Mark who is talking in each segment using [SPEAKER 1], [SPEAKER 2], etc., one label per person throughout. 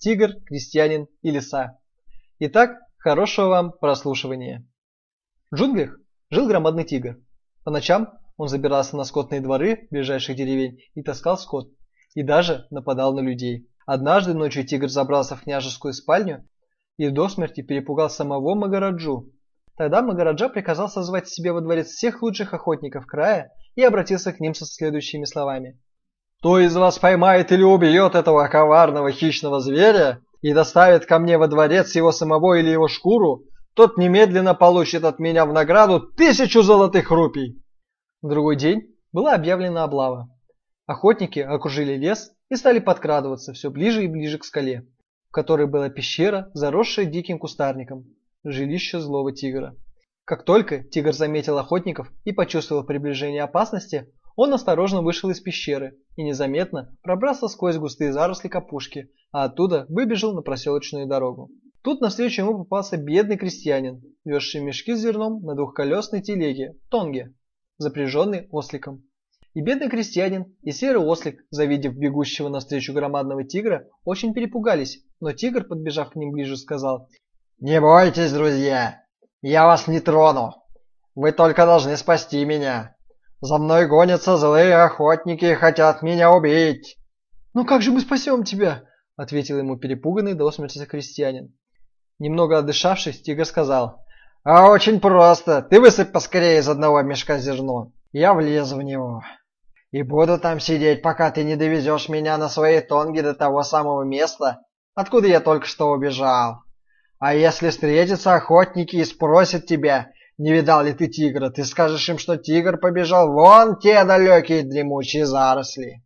[SPEAKER 1] тигр, крестьянин и лиса. Итак, хорошего вам прослушивания. В джунглях жил громадный тигр. По ночам он забирался на скотные дворы ближайших деревень и таскал скот, и даже нападал на людей. Однажды ночью тигр забрался в княжескую спальню и до смерти перепугал самого Магараджу. Тогда Магараджа приказал созвать себе во дворец всех лучших охотников края и обратился к ним со следующими словами. «Кто из вас поймает или убьет этого коварного хищного зверя и доставит ко мне во дворец его самого или его шкуру, тот немедленно получит от меня в награду тысячу золотых рупий!» В другой день была объявлена облава. Охотники окружили лес и стали подкрадываться все ближе и ближе к скале, в которой была пещера, заросшая диким кустарником, жилище злого тигра. Как только тигр заметил охотников и почувствовал приближение опасности, он осторожно вышел из пещеры и незаметно пробрался сквозь густые заросли капушки, а оттуда выбежал на проселочную дорогу. Тут навстречу ему попался бедный крестьянин, везший мешки с зерном на двухколесной телеге, тонге, запряженной осликом. И бедный крестьянин, и серый ослик, завидев бегущего навстречу громадного тигра, очень перепугались, но тигр, подбежав к ним ближе, сказал «Не бойтесь, друзья, я вас не трону, вы только должны спасти меня. За мной гонятся злые охотники и хотят меня убить». «Ну как же мы спасем тебя?» – ответил ему перепуганный до смерти крестьянин. Немного отдышавшись, тигр сказал «А очень просто, ты высыпь поскорее из одного мешка зерно, я влезу в него». И буду там сидеть, пока ты не довезешь меня на своей тонге до того самого места, откуда я только что убежал. А если встретятся охотники и спросят тебя, не видал ли ты тигра, ты скажешь им, что тигр побежал вон те далекие дремучие заросли.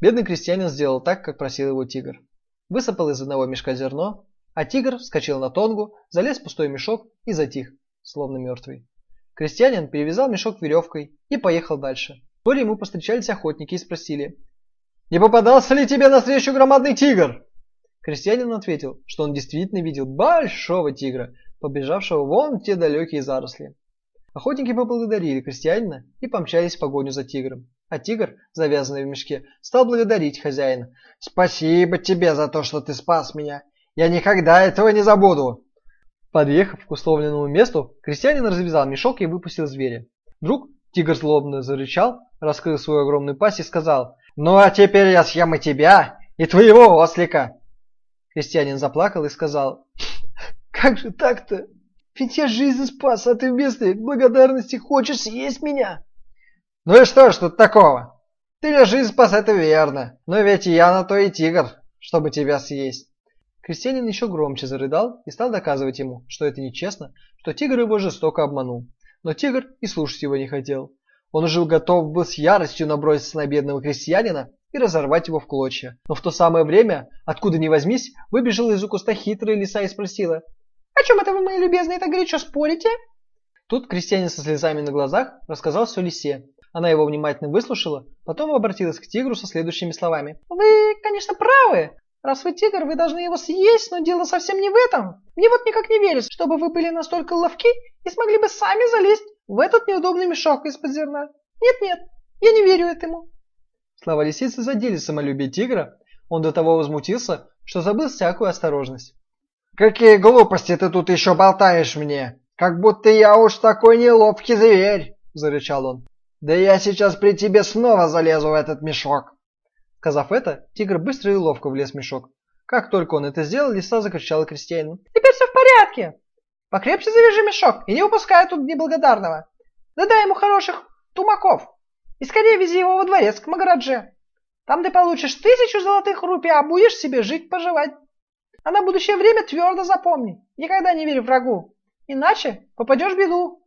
[SPEAKER 1] Бедный крестьянин сделал так, как просил его тигр. Высыпал из одного мешка зерно, а тигр вскочил на тонгу, залез в пустой мешок и затих, словно мертвый. Крестьянин перевязал мешок веревкой и поехал дальше. Вскоре ему повстречались охотники и спросили, «Не попадался ли тебе на встречу громадный тигр?» Крестьянин ответил, что он действительно видел большого тигра, побежавшего вон те далекие заросли. Охотники поблагодарили крестьянина и помчались в погоню за тигром. А тигр, завязанный в мешке, стал благодарить хозяина. «Спасибо тебе за то, что ты спас меня. Я никогда этого не забуду!» Подъехав к условленному месту, крестьянин развязал мешок и выпустил зверя. Вдруг тигр злобно зарычал раскрыл свою огромную пасть и сказал, «Ну а теперь я съем и тебя, и твоего ослика!» Крестьянин заплакал и сказал, «Как же так-то? Ведь я жизнь спас, а ты вместо благодарности хочешь съесть меня!» «Ну и что ж тут такого? Ты ли жизнь спас, это верно, но ведь я на то и тигр, чтобы тебя съесть!» Крестьянин еще громче зарыдал и стал доказывать ему, что это нечестно, что тигр его жестоко обманул. Но тигр и слушать его не хотел. Он уже готов был с яростью наброситься на бедного крестьянина и разорвать его в клочья. Но в то самое время, откуда ни возьмись, выбежала из-за куста хитрая лиса и спросила, «О чем это вы, мои любезные, так горячо спорите?» Тут крестьянин со слезами на глазах рассказал все лисе. Она его внимательно выслушала, потом обратилась к тигру со следующими словами. «Вы, конечно, правы. Раз вы тигр, вы должны его съесть, но дело совсем не в этом. Мне вот никак не верится, чтобы вы были настолько ловки и смогли бы сами залезть в этот неудобный мешок из-под зерна. Нет-нет, я не верю этому. Слова лисицы задели самолюбие тигра. Он до того возмутился, что забыл всякую осторожность. «Какие глупости ты тут еще болтаешь мне? Как будто я уж такой неловкий зверь!» – зарычал он. «Да я сейчас при тебе снова залезу в этот мешок!» Сказав это, тигр быстро и ловко влез в мешок. Как только он это сделал, лиса закричала крестьянину. «Теперь все в порядке! Покрепче завяжи мешок и не упускай тут неблагодарного. Да дай ему хороших тумаков. И скорее вези его во дворец к Магарадже. Там ты получишь тысячу золотых рупий, а будешь себе жить-поживать. А на будущее время твердо запомни, никогда не верь врагу, иначе попадешь в беду.